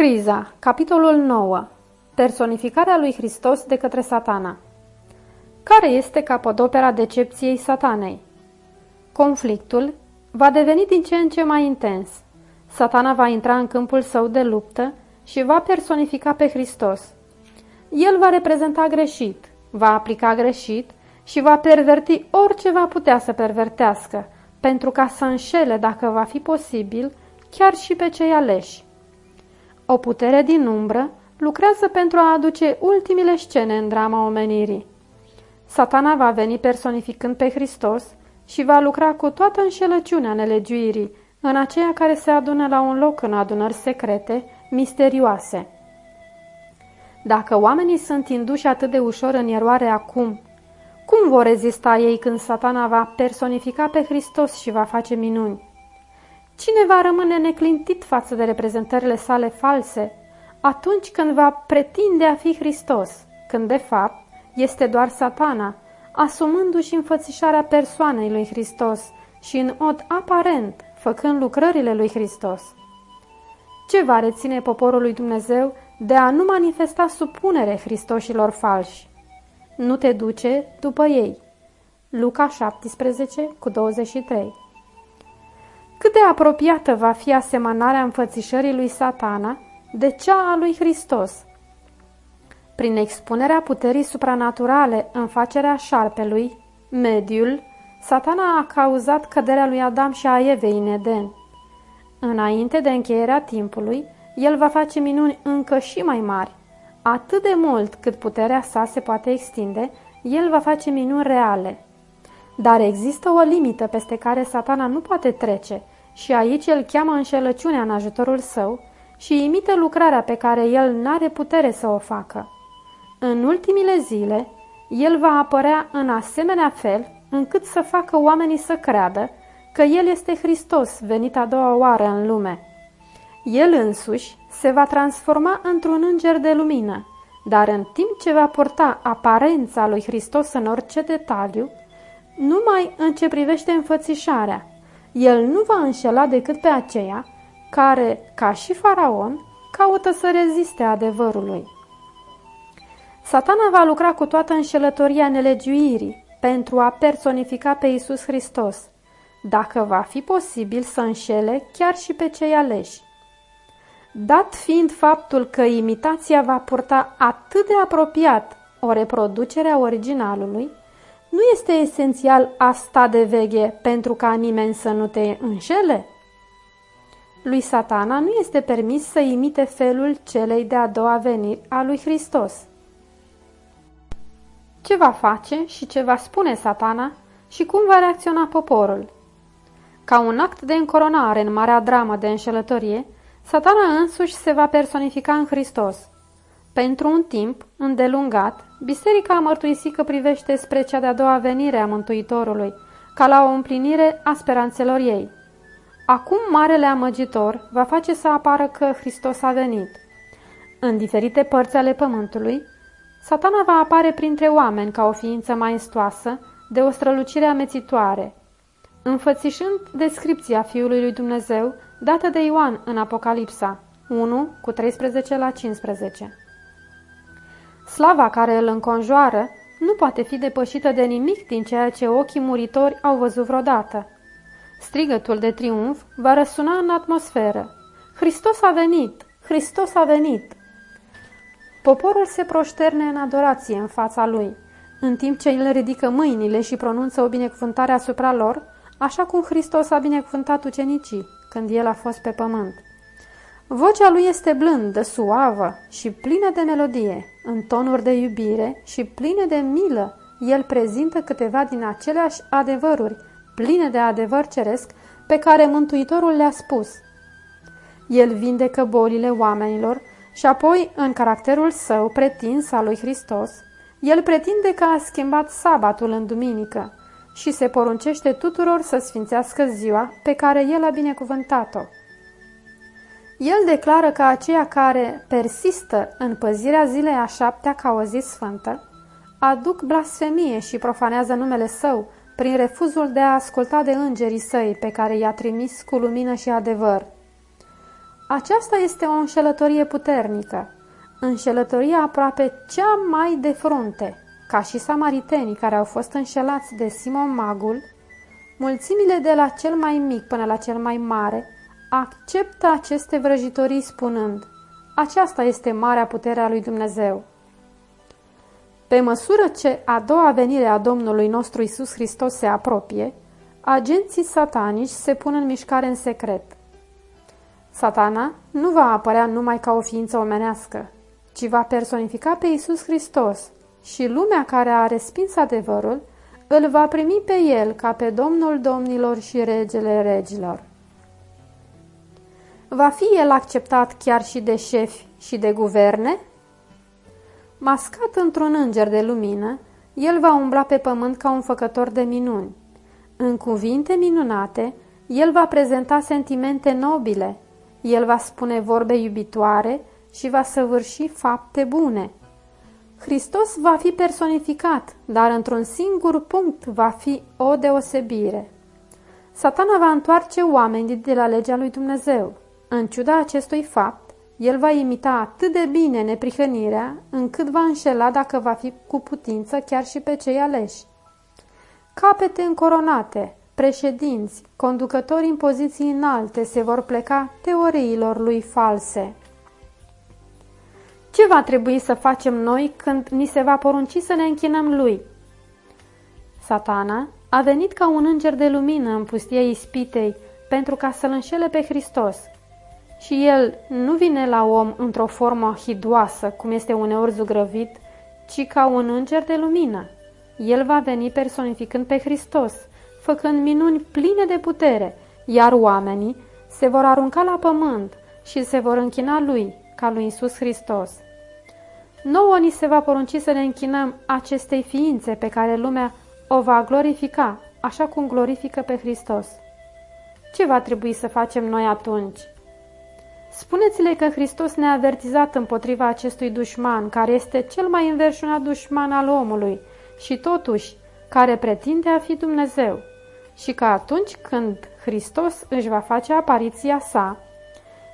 Criza, capitolul 9 Personificarea lui Hristos de către satana Care este capodopera decepției satanei? Conflictul va deveni din ce în ce mai intens. Satana va intra în câmpul său de luptă și va personifica pe Hristos. El va reprezenta greșit, va aplica greșit și va perverti orice va putea să pervertească, pentru ca să înșele, dacă va fi posibil, chiar și pe cei aleși. O putere din umbră lucrează pentru a aduce ultimile scene în drama omenirii. Satana va veni personificând pe Hristos și va lucra cu toată înșelăciunea nelegiuirii în aceea care se adună la un loc în adunări secrete, misterioase. Dacă oamenii sunt induși atât de ușor în eroare acum, cum vor rezista ei când satana va personifica pe Hristos și va face minuni? Cine va rămâne neclintit față de reprezentările sale false atunci când va pretinde a fi Hristos, când de fapt este doar satana, asumându-și înfățișarea persoanei lui Hristos și în mod aparent făcând lucrările lui Hristos? Ce va reține poporul lui Dumnezeu de a nu manifesta supunere Hristoșilor falși? Nu te duce după ei. Luca 17 cu 23 cât de apropiată va fi asemănarea înfățișării lui satana de cea a lui Hristos. Prin expunerea puterii supranaturale în facerea șarpelui, mediul, satana a cauzat căderea lui Adam și a Evei în Eden. Înainte de încheierea timpului, el va face minuni încă și mai mari. Atât de mult cât puterea sa se poate extinde, el va face minuni reale. Dar există o limită peste care satana nu poate trece – și aici el cheamă înșelăciunea în ajutorul său și imită lucrarea pe care el n-are putere să o facă. În ultimile zile, el va apărea în asemenea fel încât să facă oamenii să creadă că el este Hristos venit a doua oară în lume. El însuși se va transforma într-un înger de lumină, dar în timp ce va purta aparența lui Hristos în orice detaliu, numai în ce privește înfățișarea, el nu va înșela decât pe aceea care, ca și faraon, caută să reziste adevărului. Satana va lucra cu toată înșelătoria nelegiuirii pentru a personifica pe Isus Hristos, dacă va fi posibil să înșele chiar și pe cei aleși. Dat fiind faptul că imitația va purta atât de apropiat o reproducere a originalului, nu este esențial a sta de veche pentru ca nimeni să nu te înșele? Lui satana nu este permis să imite felul celei de-a doua veniri a lui Hristos. Ce va face și ce va spune satana și cum va reacționa poporul? Ca un act de încoronare în marea dramă de înșelătorie, satana însuși se va personifica în Hristos – pentru un timp îndelungat, biserica a mărturisit că privește spre cea de-a doua venire a Mântuitorului, ca la o împlinire a speranțelor ei. Acum Marele Amăgitor va face să apară că Hristos a venit. În diferite părți ale pământului, satana va apare printre oameni ca o ființă maestoasă, de o strălucire amețitoare, înfățișând descripția Fiului lui Dumnezeu dată de Ioan în Apocalipsa 1 cu 13 la 15. Slava care îl înconjoară nu poate fi depășită de nimic din ceea ce ochii muritori au văzut vreodată. Strigătul de triumf va răsuna în atmosferă. Hristos a venit! Hristos a venit! Poporul se proșterne în adorație în fața lui, în timp ce el ridică mâinile și pronunță o binecuvântare asupra lor, așa cum Hristos a binecuvântat ucenicii când el a fost pe pământ. Vocea lui este blândă, suavă și plină de melodie, în tonuri de iubire și pline de milă. El prezintă câteva din aceleași adevăruri, pline de adevăr ceresc, pe care Mântuitorul le-a spus. El vindecă bolile oamenilor și apoi, în caracterul său pretins al lui Hristos, el pretinde că a schimbat sabatul în duminică și se poruncește tuturor să sfințească ziua pe care el a binecuvântat-o. El declară că aceia care persistă în păzirea zilei a șaptea ca o zi sfântă, aduc blasfemie și profanează numele său prin refuzul de a asculta de îngerii săi pe care i-a trimis cu lumină și adevăr. Aceasta este o înșelătorie puternică, înșelătoria aproape cea mai de frunte, ca și samaritenii care au fost înșelați de Simon Magul, mulțimile de la cel mai mic până la cel mai mare acceptă aceste vrăjitorii spunând, aceasta este marea putere a lui Dumnezeu. Pe măsură ce a doua venire a Domnului nostru Isus Hristos se apropie, agenții satanici se pun în mișcare în secret. Satana nu va apărea numai ca o ființă omenească, ci va personifica pe Isus Hristos și lumea care a respins adevărul îl va primi pe el ca pe Domnul domnilor și regele regilor. Va fi el acceptat chiar și de șefi și de guverne? Mascat într-un înger de lumină, el va umbla pe pământ ca un făcător de minuni. În cuvinte minunate, el va prezenta sentimente nobile, el va spune vorbe iubitoare și va săvârși fapte bune. Hristos va fi personificat, dar într-un singur punct va fi o deosebire. Satana va întoarce oamenii de la legea lui Dumnezeu. În ciuda acestui fapt, el va imita atât de bine neprihănirea, încât va înșela dacă va fi cu putință chiar și pe cei aleși. Capete încoronate, președinți, conducători în poziții înalte se vor pleca teoriilor lui false. Ce va trebui să facem noi când ni se va porunci să ne închinăm lui? Satana a venit ca un înger de lumină în pustia ispitei pentru ca să-l înșele pe Hristos – și el nu vine la om într-o formă hidoasă, cum este uneori zugrăvit, ci ca un înger de lumină. El va veni personificând pe Hristos, făcând minuni pline de putere, iar oamenii se vor arunca la pământ și se vor închina lui, ca lui Isus Hristos. Nouă ni se va porunci să ne închinăm acestei ființe pe care lumea o va glorifica, așa cum glorifică pe Hristos. Ce va trebui să facem noi atunci? Spuneți-le că Hristos ne-a avertizat împotriva acestui dușman, care este cel mai înverșunat dușman al omului și totuși care pretinde a fi Dumnezeu și că atunci când Hristos își va face apariția sa,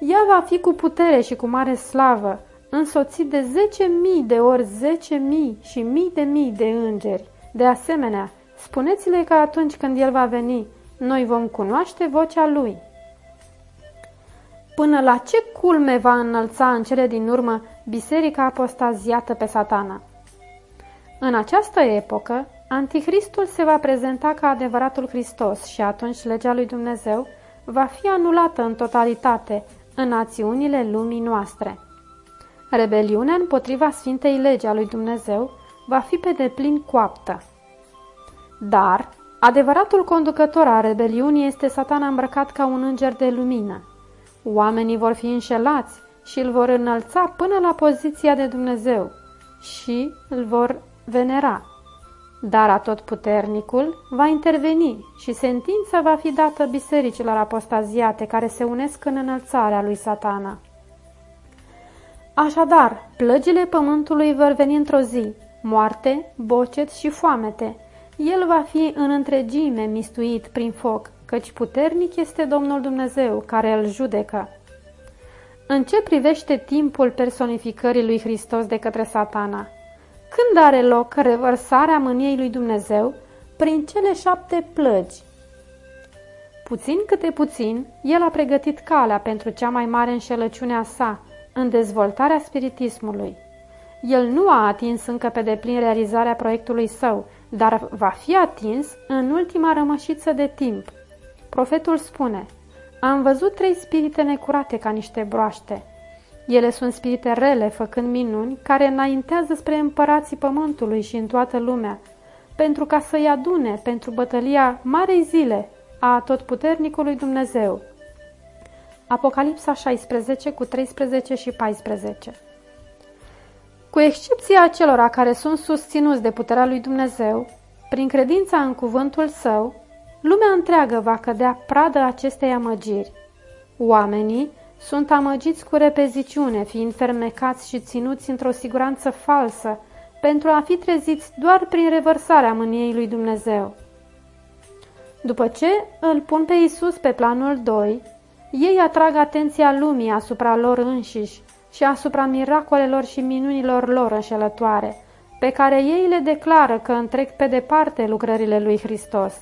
ea va fi cu putere și cu mare slavă, însoțit de zece mii de ori zece mii și mii de mii de îngeri. De asemenea, spuneți-le că atunci când El va veni, noi vom cunoaște vocea Lui. Până la ce culme va înălța în cele din urmă biserica apostaziată pe satana? În această epocă, Anticristul se va prezenta ca adevăratul Hristos și atunci legea lui Dumnezeu va fi anulată în totalitate în națiunile lumii noastre. Rebeliunea împotriva Sfintei Legii a lui Dumnezeu va fi pe deplin coaptă. Dar, adevăratul conducător a rebeliunii este satana îmbrăcat ca un înger de lumină. Oamenii vor fi înșelați și îl vor înălța până la poziția de Dumnezeu și îl vor venera. Dar atotputernicul va interveni și sentința va fi dată bisericilor apostaziate care se unesc în înălțarea lui satana. Așadar, plăgile pământului vor veni într-o zi, moarte, bocet și foamete. El va fi în întregime mistuit prin foc căci puternic este Domnul Dumnezeu care îl judecă. În ce privește timpul personificării lui Hristos de către satana? Când are loc revărsarea mâniei lui Dumnezeu prin cele șapte plăgi? Puțin câte puțin, el a pregătit calea pentru cea mai mare înșelăciune a sa, în dezvoltarea spiritismului. El nu a atins încă pe deplin realizarea proiectului său, dar va fi atins în ultima rămășiță de timp, Profetul spune, am văzut trei spirite necurate ca niște broaște. Ele sunt spirite rele, făcând minuni, care înaintează spre împărații pământului și în toată lumea, pentru ca să-i adune pentru bătălia Marei Zile a Totputernicului Dumnezeu. Apocalipsa 16 cu 13 și 14 Cu excepția acelora care sunt susținuți de puterea lui Dumnezeu, prin credința în cuvântul său, Lumea întreagă va cădea pradă acestei amăgiri. Oamenii sunt amăgiți cu repeziciune, fiind fermecați și ținuți într-o siguranță falsă, pentru a fi treziți doar prin revărsarea mâniei lui Dumnezeu. După ce îl pun pe Isus pe planul 2, Ei atrag atenția lumii asupra lor înșiși și asupra miracolelor și minunilor lor înșelătoare, pe care ei le declară că întrec pe departe lucrările lui Hristos.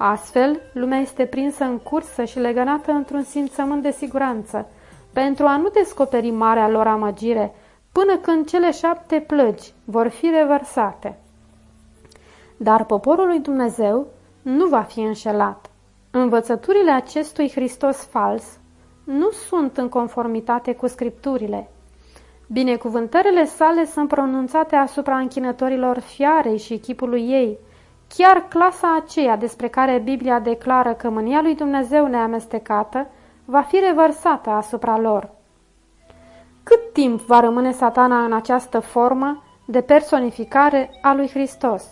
Astfel, lumea este prinsă în cursă și legănată într-un simțământ de siguranță, pentru a nu descoperi marea lor amăgire, până când cele șapte plăgi vor fi revărsate. Dar poporul lui Dumnezeu nu va fi înșelat. Învățăturile acestui Hristos fals nu sunt în conformitate cu scripturile. Binecuvântările sale sunt pronunțate asupra închinătorilor fiarei și chipului ei, chiar clasa aceea despre care Biblia declară că mânia lui Dumnezeu neamestecată va fi revărsată asupra lor. Cât timp va rămâne satana în această formă de personificare a lui Hristos?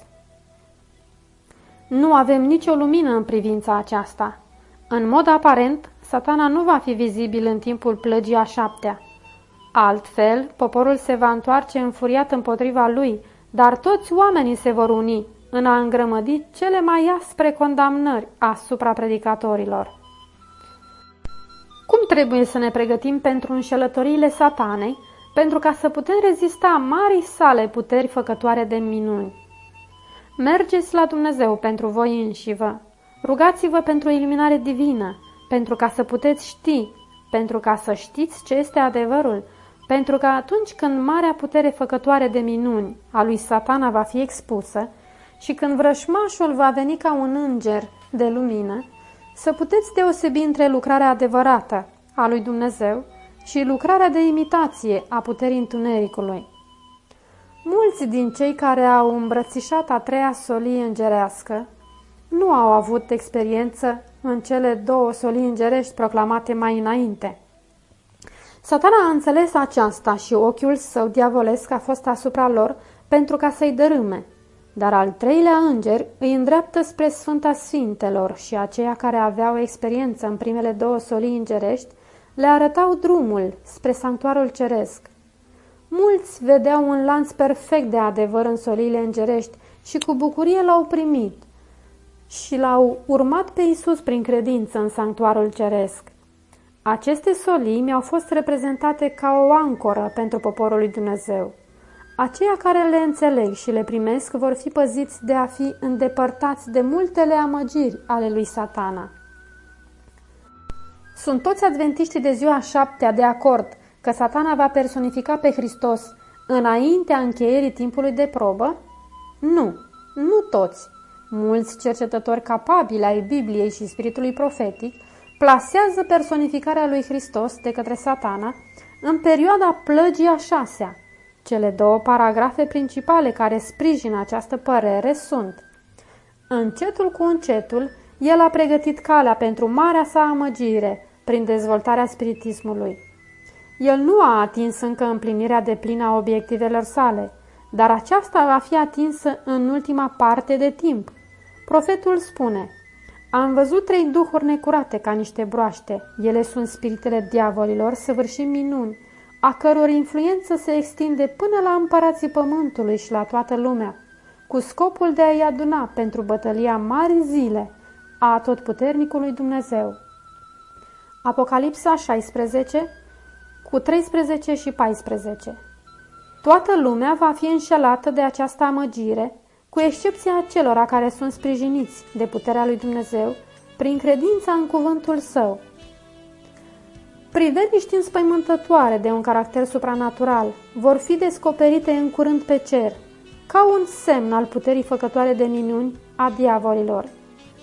Nu avem nicio lumină în privința aceasta. În mod aparent, satana nu va fi vizibil în timpul plăgii a șaptea. Altfel, poporul se va întoarce înfuriat împotriva lui, dar toți oamenii se vor uni în a îngrămădi cele mai aspre condamnări asupra predicatorilor. Cum trebuie să ne pregătim pentru înșelătoriile satanei, pentru ca să putem rezista marii sale puteri făcătoare de minuni? Mergeți la Dumnezeu pentru voi înșivă. Rugați-vă pentru iluminare divină, pentru ca să puteți ști, pentru ca să știți ce este adevărul, pentru că atunci când marea putere făcătoare de minuni a lui satana va fi expusă și când vrășmașul va veni ca un înger de lumină, să puteți deosebi între lucrarea adevărată a lui Dumnezeu și lucrarea de imitație a puterii întunericului. Mulți din cei care au îmbrățișat a treia solie îngerească nu au avut experiență în cele două solii îngerești proclamate mai înainte. Satana a înțeles aceasta și ochiul său diavolesc a fost asupra lor pentru ca să-i dărâme. Dar al treilea înger îi îndreaptă spre Sfânta Sfintelor și aceia care aveau experiență în primele două solii îngerești le arătau drumul spre sanctuarul ceresc. Mulți vedeau un lanț perfect de adevăr în soliile îngerești și cu bucurie l-au primit și l-au urmat pe Isus prin credință în sanctuarul ceresc. Aceste solii mi-au fost reprezentate ca o ancoră pentru poporul lui Dumnezeu. Aceia care le înțeleg și le primesc vor fi păziți de a fi îndepărtați de multele amăgiri ale lui satana. Sunt toți adventiștii de ziua șaptea de acord – că satana va personifica pe Hristos înaintea încheierii timpului de probă? Nu, nu toți. Mulți cercetători capabili ai Bibliei și spiritului profetic plasează personificarea lui Hristos de către satana în perioada plăgii a șasea. Cele două paragrafe principale care sprijină această părere sunt Încetul cu încetul, el a pregătit calea pentru marea sa amăgire prin dezvoltarea spiritismului. El nu a atins încă împlinirea de plină a obiectivelor sale, dar aceasta va fi atinsă în ultima parte de timp. Profetul spune, Am văzut trei duhuri necurate ca niște broaște. Ele sunt spiritele diavolilor săvârșind minuni, a căror influență se extinde până la împărații pământului și la toată lumea, cu scopul de a-i aduna pentru bătălia mari zile a atotputernicului Dumnezeu. Apocalipsa 16, cu 13 și 14. Toată lumea va fi înșelată de această amăgire, cu excepția celor care sunt sprijiniți de puterea lui Dumnezeu prin credința în cuvântul său. Priveliști înspăimântătoare de un caracter supranatural vor fi descoperite în curând pe cer, ca un semn al puterii făcătoare de minuni a diavolilor.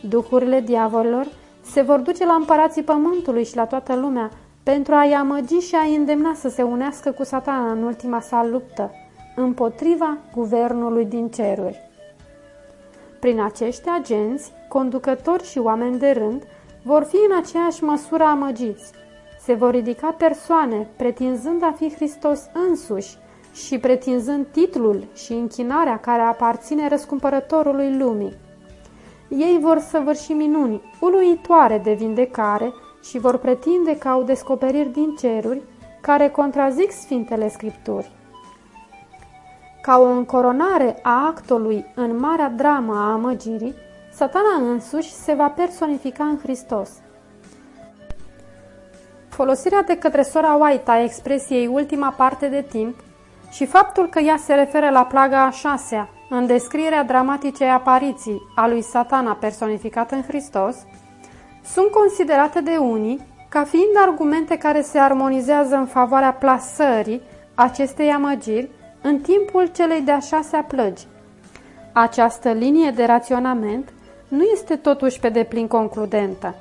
Duhurile diavolilor se vor duce la împărații pământului și la toată lumea, pentru a-i amăgi și a-i îndemna să se unească cu satana în ultima sa luptă, împotriva guvernului din ceruri. Prin acești agenți, conducători și oameni de rând vor fi în aceeași măsură amăgiți. Se vor ridica persoane pretinzând a fi Hristos însuși și pretinzând titlul și închinarea care aparține răscumpărătorului lumii. Ei vor săvârși minuni uluitoare de vindecare și vor pretinde că au descoperiri din ceruri care contrazic Sfintele Scripturi. Ca o încoronare a actului în marea dramă a amăgirii, satana însuși se va personifica în Hristos. Folosirea de către sora White a expresiei ultima parte de timp și faptul că ea se referă la plaga a șasea în descrierea dramaticei apariții a lui satana personificat în Hristos, sunt considerate de unii ca fiind argumente care se armonizează în favoarea plasării acestei amăgiri în timpul celei de-a șasea plăgi. Această linie de raționament nu este totuși pe deplin concludentă.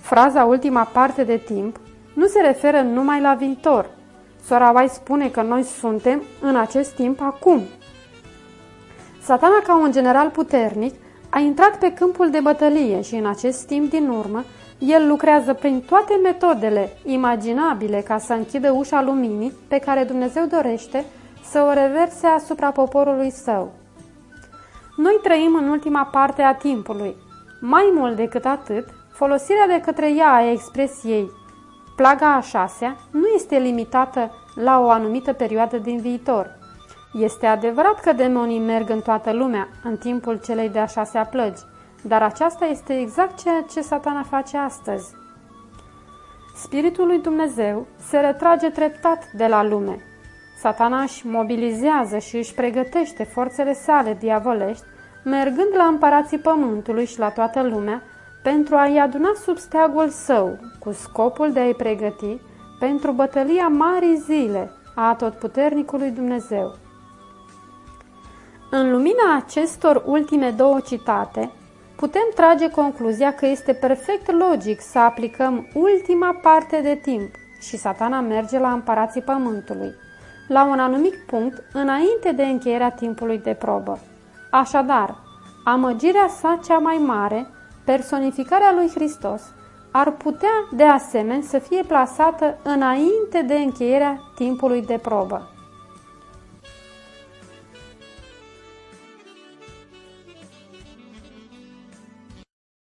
Fraza ultima parte de timp nu se referă numai la viitor. Sora Vai spune că noi suntem în acest timp acum. Satana, ca un general puternic, a intrat pe câmpul de bătălie și în acest timp din urmă, el lucrează prin toate metodele imaginabile ca să închidă ușa luminii pe care Dumnezeu dorește să o reverse asupra poporului său. Noi trăim în ultima parte a timpului. Mai mult decât atât, folosirea de către ea a expresiei plaga a șasea nu este limitată la o anumită perioadă din viitor. Este adevărat că demonii merg în toată lumea în timpul celei de-a șasea plăgi, dar aceasta este exact ceea ce satana face astăzi. Spiritul lui Dumnezeu se retrage treptat de la lume. Satana își mobilizează și își pregătește forțele sale diavolești, mergând la împărații pământului și la toată lumea, pentru a-i aduna sub steagul său, cu scopul de a-i pregăti pentru bătălia marii zile a atotputernicului Dumnezeu. În lumina acestor ultime două citate, putem trage concluzia că este perfect logic să aplicăm ultima parte de timp și satana merge la împărații pământului, la un anumit punct înainte de încheierea timpului de probă. Așadar, amăgirea sa cea mai mare, personificarea lui Hristos, ar putea de asemenea să fie plasată înainte de încheierea timpului de probă.